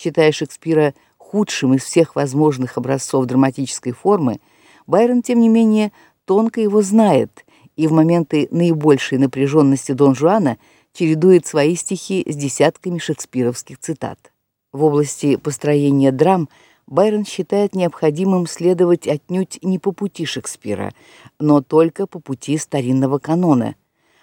Считая Шекспира худшим из всех возможных образцов драматической формы, Байрон тем не менее тонко его знает и в моменты наибольшей напряженности Дон Жуана чередует свои стихи с десятками шекспировских цитат. В области построения драм Байрон считает необходимым следовать отнюдь не по пути Шекспира, но только по пути старинного канона.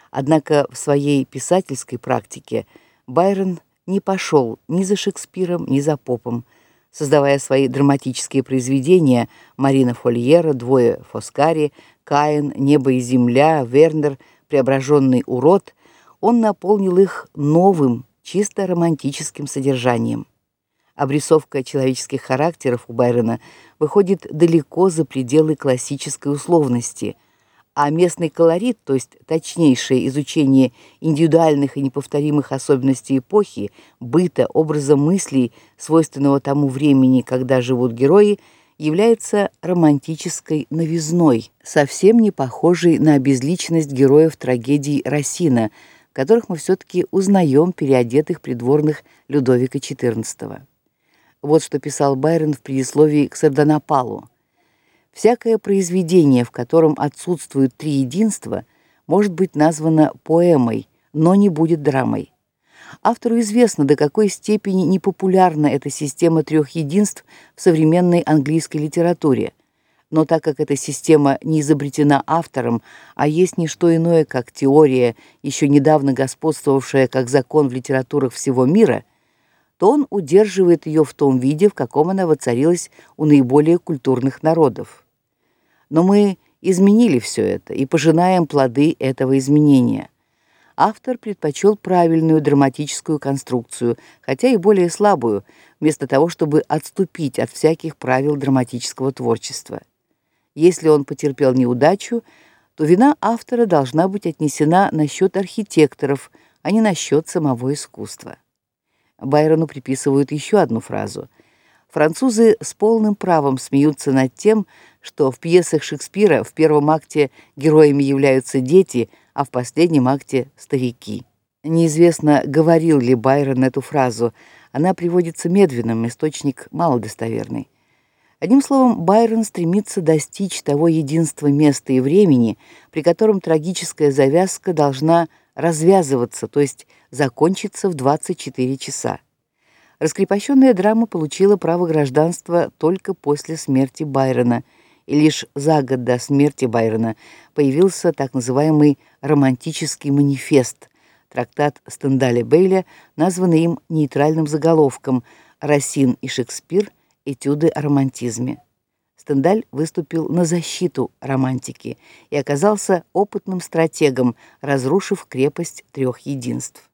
Однако в своей писательской практике Байрон не пошел ни за Шекспиром, ни за Попом, создавая свои драматические произведения Марина Фольера, Двое Фоскари, Каин, Небо и земля, Вернер, Преображенный урод, он наполнил их новым, чисто романтическим содержанием. Обрисовка человеческих характеров у Байрона выходит далеко за пределы классической условности – а местный колорит, то есть точнейшее изучение индивидуальных и неповторимых особенностей эпохи, быта, образа мыслей, свойственного тому времени, когда живут герои, является романтической новизной, совсем не похожей на безличность героев трагедий Рассина, которых мы все таки узнаем переодетых придворных Людовика XIV. Вот что писал Байрон в предисловии к Сардонапалу. Всякое произведение, в котором отсутствуют три единства, может быть названо поэмой, но не будет драмой. Автору известно, до какой степени непопулярна эта система трех единств в современной английской литературе. Но так как эта система не изобретена автором, а есть не что иное, как теория, еще недавно господствовавшая как закон в литературах всего мира, то он удерживает ее в том виде, в каком она воцарилась у наиболее культурных народов. Но мы изменили все это и пожинаем плоды этого изменения. Автор предпочел правильную драматическую конструкцию, хотя и более слабую, вместо того, чтобы отступить от всяких правил драматического творчества. Если он потерпел неудачу, то вина автора должна быть отнесена на счет архитекторов, а не на счет самого искусства. Байрону приписывают еще одну фразу. Французы с полным правом смеются над тем, что в пьесах Шекспира в первом акте героями являются дети, а в последнем акте старики. Неизвестно, говорил ли Байрон эту фразу. Она приводится медленным, источник малодостоверный. Одним словом, Байрон стремится достичь того единства места и времени, при котором трагическая завязка должна развязываться, то есть закончиться в 24 часа. Раскрепощенная драма получила право гражданства только после смерти Байрона – и лишь за год до смерти Байрона появился так называемый романтический манифест, трактат Стендаля Бейля, названный им нейтральным заголовком Рассин и Шекспир. Этюды о романтизме. Стендаль выступил на защиту романтики и оказался опытным стратегом, разрушив крепость трех единств.